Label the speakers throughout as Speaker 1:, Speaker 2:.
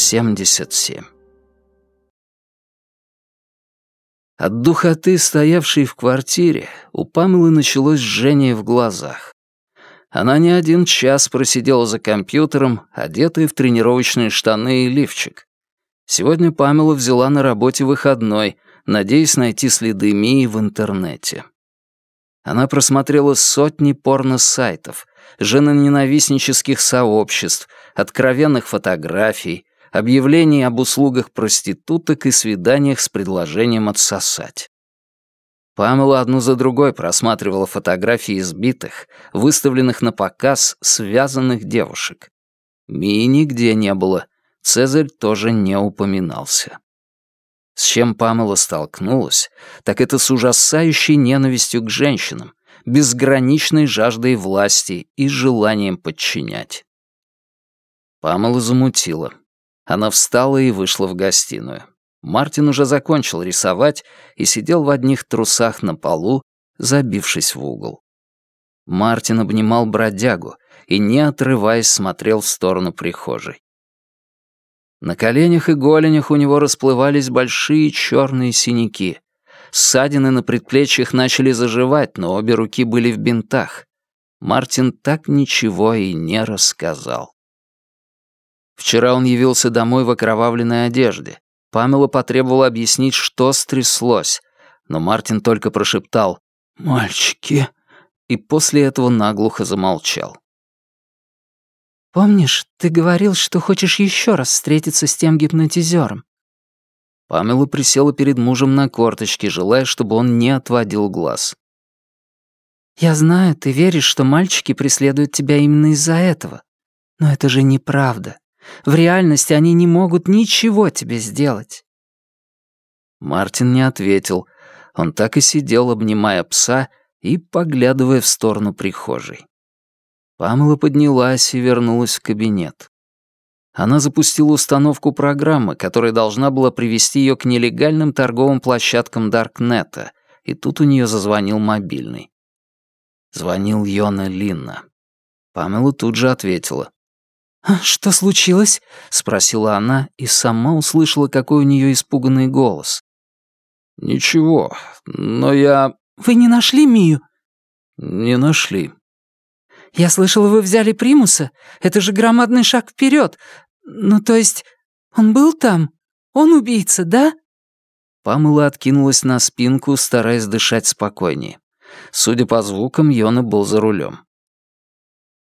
Speaker 1: 77. От духоты, стоявшей в квартире, у Памелы началось жжение в глазах. Она не один час просидела за компьютером, одетая в тренировочные штаны и лифчик. Сегодня Памела взяла на работе выходной, надеясь найти следы Мии в интернете. Она просмотрела сотни порно-сайтов, женоненавистнических сообществ, откровенных фотографий, объявлений об услугах проституток и свиданиях с предложением отсосать. Памела одну за другой просматривала фотографии избитых, выставленных на показ связанных девушек. Мии нигде не было, Цезарь тоже не упоминался. С чем Памела столкнулась, так это с ужасающей ненавистью к женщинам, безграничной жаждой власти и желанием подчинять. Памела замутила. Она встала и вышла в гостиную. Мартин уже закончил рисовать и сидел в одних трусах на полу, забившись в угол. Мартин обнимал бродягу и, не отрываясь, смотрел в сторону прихожей. На коленях и голенях у него расплывались большие черные синяки. Ссадины на предплечьях начали заживать, но обе руки были в бинтах. Мартин так ничего и не рассказал. Вчера он явился домой в окровавленной одежде. Памела потребовала объяснить, что стряслось, но Мартин только прошептал «Мальчики», и после этого наглухо замолчал.
Speaker 2: «Помнишь, ты говорил, что хочешь еще раз встретиться с тем гипнотизером?»
Speaker 1: Памела присела перед мужем на корточки, желая, чтобы он не отводил глаз.
Speaker 2: «Я знаю, ты веришь, что мальчики преследуют тебя именно из-за этого. Но это же неправда. В реальности они не могут ничего тебе сделать».
Speaker 1: Мартин не ответил. Он так и сидел, обнимая пса и поглядывая в сторону прихожей. Памела поднялась и вернулась в кабинет. Она запустила установку программы, которая должна была привести ее к нелегальным торговым площадкам Даркнета, и тут у нее зазвонил мобильный. Звонил Йона Линна. Памела тут же ответила.
Speaker 2: «А «Что случилось?» — спросила она и сама услышала, какой у нее испуганный голос.
Speaker 1: «Ничего, но я...»
Speaker 2: «Вы не нашли Мию?»
Speaker 1: «Не нашли».
Speaker 2: «Я слышала, вы взяли Примуса. Это же громадный шаг вперед. Ну, то есть, он был там? Он убийца, да?»
Speaker 1: Памела откинулась на спинку, стараясь дышать спокойнее. Судя по звукам, Йона был за рулем.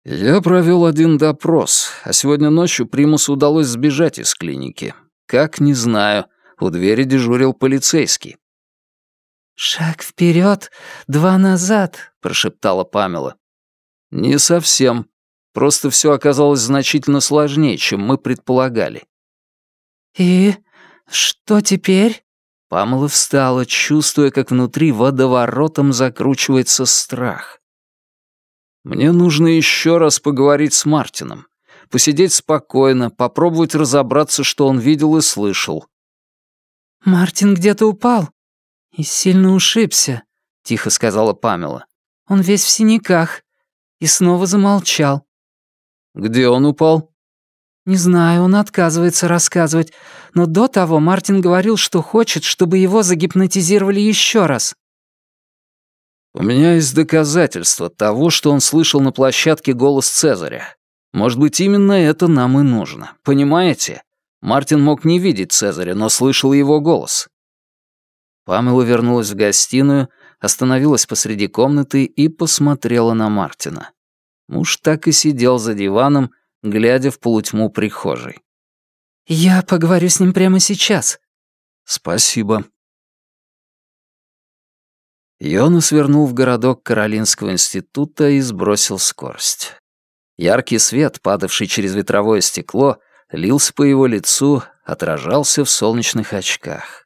Speaker 1: «Я провел один допрос, а сегодня ночью Примусу удалось сбежать из клиники. Как, не знаю. У двери дежурил полицейский».
Speaker 2: «Шаг вперед, два назад», — прошептала Памела.
Speaker 1: «Не совсем. Просто все оказалось значительно сложнее, чем мы предполагали».
Speaker 2: «И что теперь?»
Speaker 1: Памела встала, чувствуя, как внутри водоворотом закручивается страх. Мне нужно еще раз поговорить с Мартином. Посидеть спокойно, попробовать разобраться, что он видел и слышал.
Speaker 2: «Мартин где-то упал и сильно ушибся», — тихо сказала Памела. «Он весь в синяках и снова замолчал».
Speaker 1: «Где он упал?»
Speaker 2: «Не знаю, он отказывается рассказывать, но до того Мартин говорил, что хочет, чтобы его загипнотизировали еще раз».
Speaker 1: У меня есть доказательства того, что он слышал на площадке голос Цезаря. Может быть, именно это нам и нужно. Понимаете? Мартин мог не видеть Цезаря, но слышал его голос. Памела вернулась в гостиную, остановилась посреди комнаты и посмотрела на Мартина. Муж так и сидел за диваном, глядя в полутьму прихожей.
Speaker 2: «Я поговорю с ним прямо сейчас».
Speaker 1: «Спасибо», Йона свернул в городок Каролинского института и сбросил скорость. Яркий свет, падавший через ветровое стекло, лился по его лицу, отражался в солнечных очках.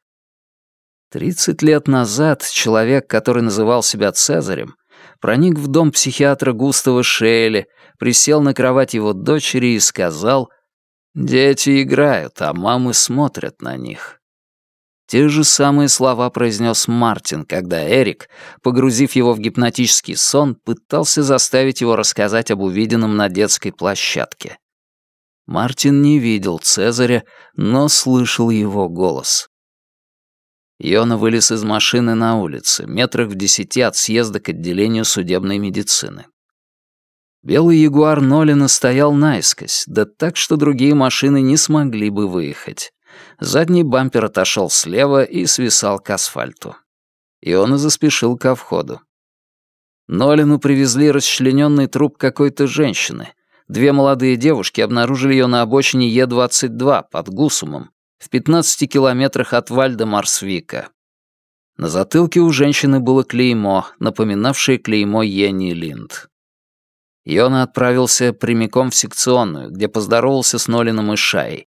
Speaker 1: Тридцать лет назад человек, который называл себя Цезарем, проник в дом психиатра Густава Шейли, присел на кровать его дочери и сказал «Дети играют, а мамы смотрят на них». Те же самые слова произнес Мартин, когда Эрик, погрузив его в гипнотический сон, пытался заставить его рассказать об увиденном на детской площадке. Мартин не видел Цезаря, но слышал его голос. Йона вылез из машины на улице, метрах в десяти от съезда к отделению судебной медицины. Белый ягуар Нолина стоял наискось, да так, что другие машины не смогли бы выехать. Задний бампер отошел слева и свисал к асфальту. Иона заспешил ко входу. Нолину привезли расчлененный труп какой-то женщины. Две молодые девушки обнаружили ее на обочине Е-22 под Гусумом, в 15 километрах от Вальда Марсвика. На затылке у женщины было клеймо, напоминавшее клеймо Йенни Линд. Йона отправился прямиком в секционную, где поздоровался с Нолином и Шаей.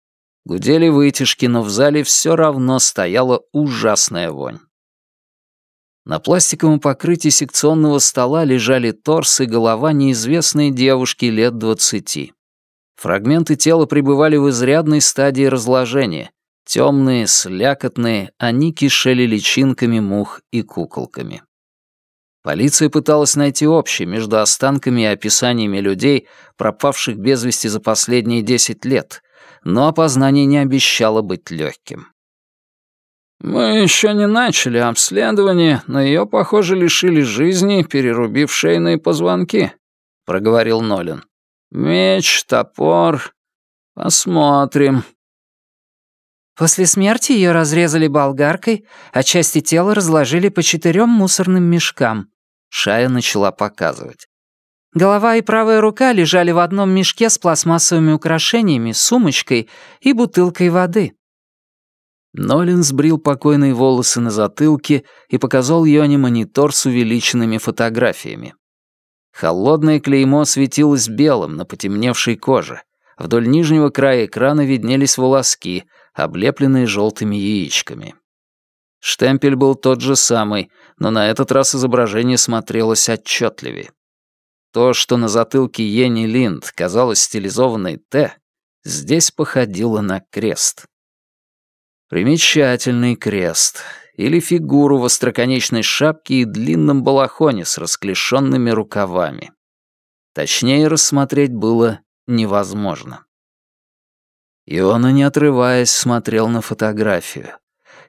Speaker 1: Гудели вытяжки, но в зале все равно стояла ужасная вонь. На пластиковом покрытии секционного стола лежали торс и голова неизвестной девушки лет двадцати. Фрагменты тела пребывали в изрядной стадии разложения. Темные, слякотные, они кишели личинками мух и куколками. Полиция пыталась найти общее между останками и описаниями людей, пропавших без вести за последние 10 лет, но опознание не обещало быть легким. «Мы еще не начали обследование, но ее, похоже, лишили жизни, перерубив шейные позвонки», — проговорил Нолин. «Меч, топор. Посмотрим».
Speaker 2: После смерти ее разрезали болгаркой, а части тела разложили по четырем мусорным мешкам.
Speaker 1: Шая начала показывать.
Speaker 2: Голова и правая рука лежали в одном мешке с пластмассовыми украшениями, сумочкой и бутылкой воды.
Speaker 1: Нолин сбрил покойные волосы на затылке и показал Йоне монитор с увеличенными фотографиями. Холодное клеймо светилось белым на потемневшей коже. Вдоль нижнего края экрана виднелись волоски, облепленные желтыми яичками. Штемпель был тот же самый, но на этот раз изображение смотрелось отчетливее. То, что на затылке Йенни Линд казалось стилизованной «Т», здесь походило на крест. Примечательный крест. Или фигуру в остроконечной шапке и длинном балахоне с расклешенными рукавами. Точнее рассмотреть было невозможно. Иона, не отрываясь, смотрел на фотографию.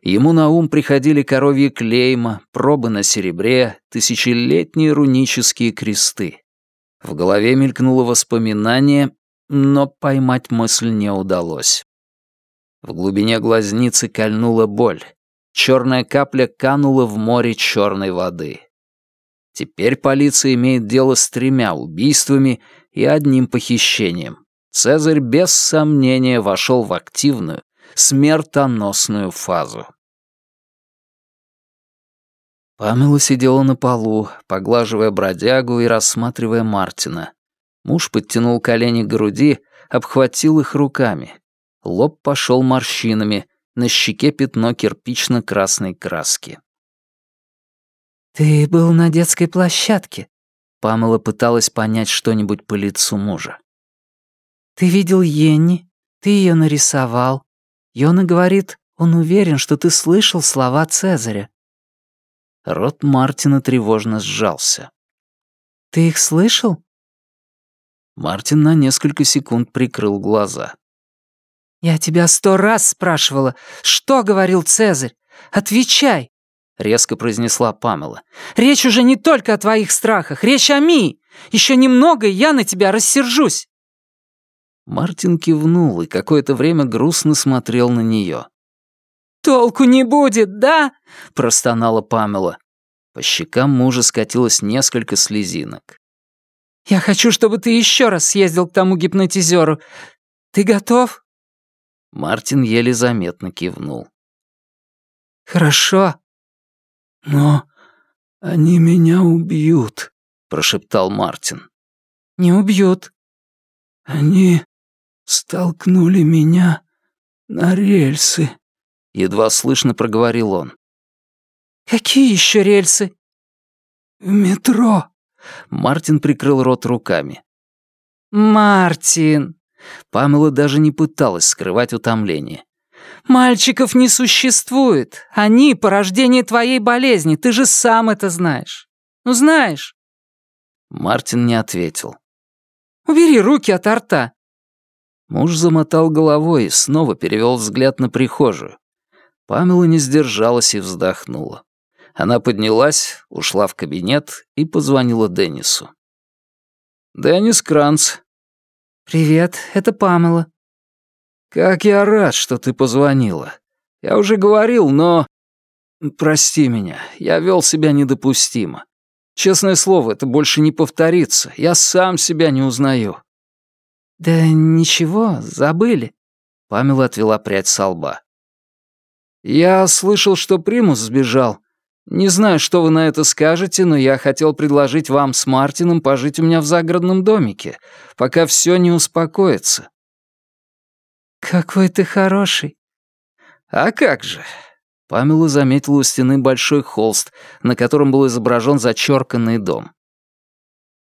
Speaker 1: Ему на ум приходили коровьи клейма, пробы на серебре, тысячелетние рунические кресты. В голове мелькнуло воспоминание, но поймать мысль не удалось. В глубине глазницы кольнула боль. Черная капля канула в море черной воды. Теперь полиция имеет дело с тремя убийствами и одним похищением. Цезарь без сомнения вошел в активную, смертоносную фазу. Памела сидела на полу, поглаживая бродягу и рассматривая Мартина. Муж подтянул колени к груди, обхватил их руками. Лоб пошел морщинами, на щеке пятно кирпично-красной краски.
Speaker 2: «Ты был на детской площадке», — Памела пыталась понять что-нибудь по лицу мужа. «Ты видел Йенни, ты ее нарисовал, Йона говорит, он уверен, что ты слышал слова Цезаря.
Speaker 1: Рот Мартина тревожно сжался.
Speaker 2: «Ты их слышал?»
Speaker 1: Мартин на несколько секунд прикрыл глаза.
Speaker 2: «Я тебя сто раз спрашивала, что говорил Цезарь? Отвечай!» — резко произнесла Памела. «Речь уже не только о твоих страхах, речь о Ми. Еще немного, и я на тебя рассержусь».
Speaker 1: Мартин кивнул и какое-то время грустно смотрел на нее.
Speaker 2: «Толку не будет, да?» — простонала Памела.
Speaker 1: По щекам мужа скатилось несколько слезинок.
Speaker 2: «Я хочу, чтобы ты еще раз съездил к тому гипнотизеру. Ты готов?»
Speaker 1: Мартин еле заметно кивнул.
Speaker 2: «Хорошо».
Speaker 3: «Но они меня убьют», — прошептал Мартин.
Speaker 2: «Не убьют».
Speaker 3: «Они столкнули меня на рельсы», —
Speaker 1: едва слышно проговорил он.
Speaker 2: «Какие еще рельсы?»
Speaker 3: «В метро», —
Speaker 1: Мартин прикрыл рот руками.
Speaker 2: «Мартин!»
Speaker 1: Памела даже не пыталась скрывать утомление.
Speaker 2: «Мальчиков не существует. Они — порождение твоей болезни. Ты же сам это знаешь. Ну, знаешь».
Speaker 1: Мартин не ответил.
Speaker 2: «Убери руки от рта.
Speaker 1: Муж замотал головой и снова перевел взгляд на прихожую. Памела не сдержалась и вздохнула. Она поднялась, ушла в кабинет и позвонила Деннису. «Деннис Кранц».
Speaker 2: «Привет, это Памела».
Speaker 1: «Как я рад, что ты позвонила. Я уже говорил, но... Прости меня, я вел себя недопустимо. Честное слово, это больше не повторится. Я сам себя не узнаю».
Speaker 2: «Да ничего, забыли».
Speaker 1: Памела отвела прядь со лба. «Я слышал, что Примус сбежал. Не знаю, что вы на это скажете, но я хотел предложить вам с Мартином пожить у меня в загородном домике, пока все не успокоится».
Speaker 2: «Какой ты хороший».
Speaker 1: «А как же?» Памела заметила у стены большой холст, на котором был изображен зачерканный дом.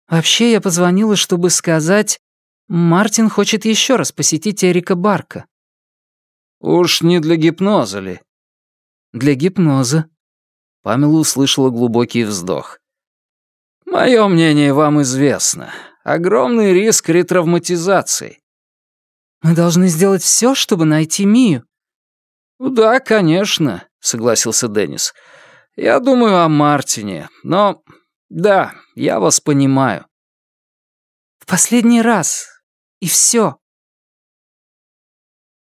Speaker 2: «Вообще я позвонила, чтобы сказать, Мартин хочет еще раз посетить Эрика Барка».
Speaker 1: «Уж не для гипноза ли?»
Speaker 2: «Для гипноза».
Speaker 1: Памела услышала глубокий вздох. «Мое мнение вам известно. Огромный риск ретравматизации».
Speaker 2: «Мы должны сделать все, чтобы найти Мию».
Speaker 1: «Да, конечно», — согласился Деннис. «Я думаю о Мартине, но... Да, я вас понимаю».
Speaker 2: «В последний раз. И все.